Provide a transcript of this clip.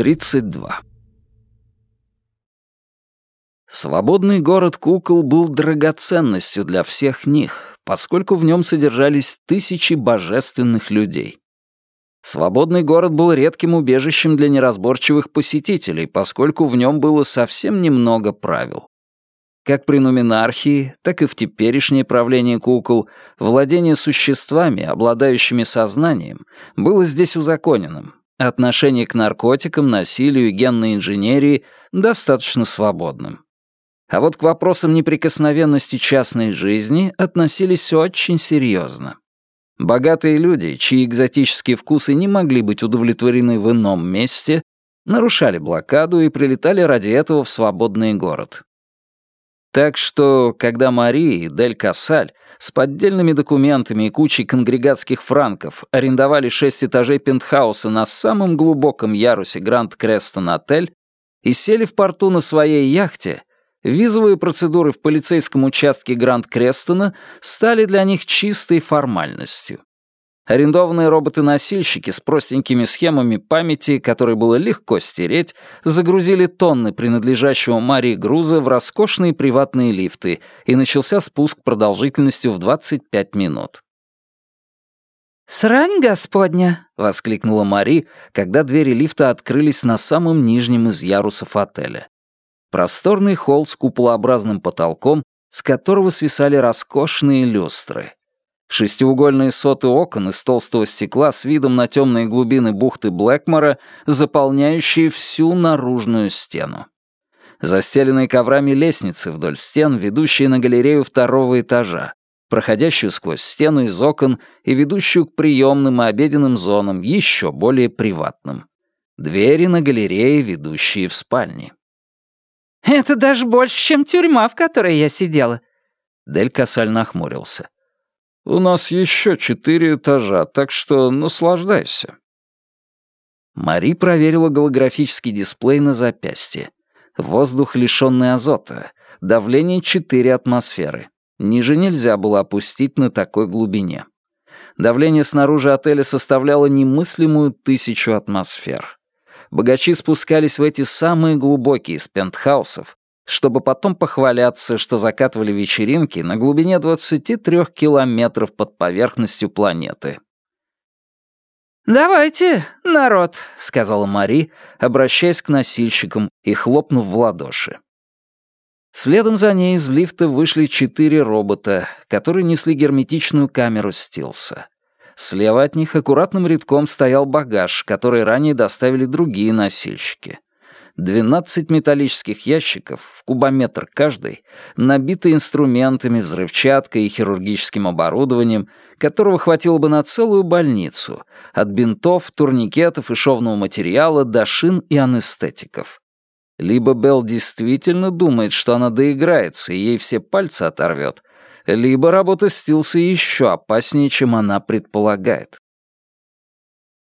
32. Свободный город кукол был драгоценностью для всех них, поскольку в нем содержались тысячи божественных людей. Свободный город был редким убежищем для неразборчивых посетителей, поскольку в нем было совсем немного правил. Как при нуминархии, так и в теперешнее правление кукол, владение существами, обладающими сознанием, было здесь узаконенным. Отношение к наркотикам, насилию и генной инженерии достаточно свободным. А вот к вопросам неприкосновенности частной жизни относились очень серьезно. Богатые люди, чьи экзотические вкусы не могли быть удовлетворены в ином месте, нарушали блокаду и прилетали ради этого в свободный город. Так что, когда Мари и Дель Кассаль с поддельными документами и кучей конгрегатских франков арендовали шесть этажей пентхауса на самом глубоком ярусе Гранд Крестон Отель и сели в порту на своей яхте, визовые процедуры в полицейском участке Гранд Крестона стали для них чистой формальностью. Арендованные роботы-носильщики с простенькими схемами памяти, которые было легко стереть, загрузили тонны принадлежащего Марии груза в роскошные приватные лифты, и начался спуск продолжительностью в 25 минут. «Срань господня!» — воскликнула Мари, когда двери лифта открылись на самом нижнем из ярусов отеля. Просторный холл с куполообразным потолком, с которого свисали роскошные люстры. Шестиугольные соты окон из толстого стекла с видом на темные глубины бухты Блэкмора, заполняющие всю наружную стену. Застеленные коврами лестницы вдоль стен, ведущие на галерею второго этажа, проходящую сквозь стену из окон и ведущую к приемным и обеденным зонам, еще более приватным. Двери на галерее, ведущие в спальни. «Это даже больше, чем тюрьма, в которой я сидела». Дель Кассаль нахмурился. У нас еще четыре этажа, так что наслаждайся». Мари проверила голографический дисплей на запястье. Воздух, лишенный азота. Давление 4 атмосферы. Ниже нельзя было опустить на такой глубине. Давление снаружи отеля составляло немыслимую тысячу атмосфер. Богачи спускались в эти самые глубокие из пентхаусов, чтобы потом похваляться, что закатывали вечеринки на глубине 23 километров под поверхностью планеты. «Давайте, народ», — сказала Мари, обращаясь к носильщикам и хлопнув в ладоши. Следом за ней из лифта вышли четыре робота, которые несли герметичную камеру стилса. Слева от них аккуратным рядком стоял багаж, который ранее доставили другие носильщики. 12 металлических ящиков, в кубометр каждый, набиты инструментами, взрывчаткой и хирургическим оборудованием, которого хватило бы на целую больницу, от бинтов, турникетов и шовного материала до шин и анестетиков. Либо Белл действительно думает, что она доиграется и ей все пальцы оторвет, либо работа Стилса еще опаснее, чем она предполагает.